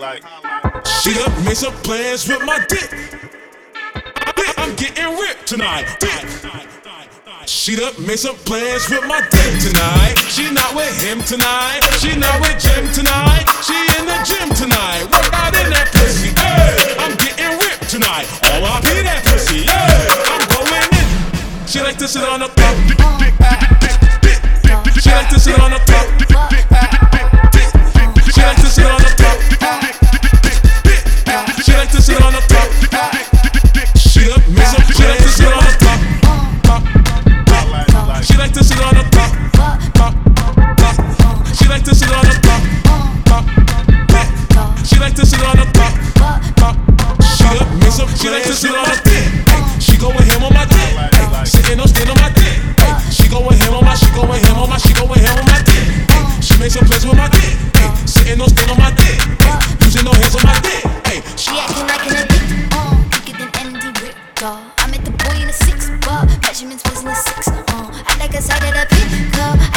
She done made some plans with my dick. I'm getting ripped tonight. Dick. She done made some plans with my dick tonight. She not with him tonight. She not with Jim tonight. She in the gym tonight. Work out in that pussy. Hey, I'm getting ripped tonight. Oh, I be that pussy. Hey, I'm going in. She like to sit on the top. like to sit on the top. She like to sit on the top. She a miss up, she like to sit on the dick. She go with him on my dick. Sitting no stand on my dick. She go with him on my, she go with him on my, she go with him on my dick. She makes some plays with my dick. Sitting no stand on my dick. Using no hands on my dick. She acting like an addict. Oh, quicker than Andy Richter. I met the boy in a six, but measurements wasn't a six. Oh, I like a side of the pit.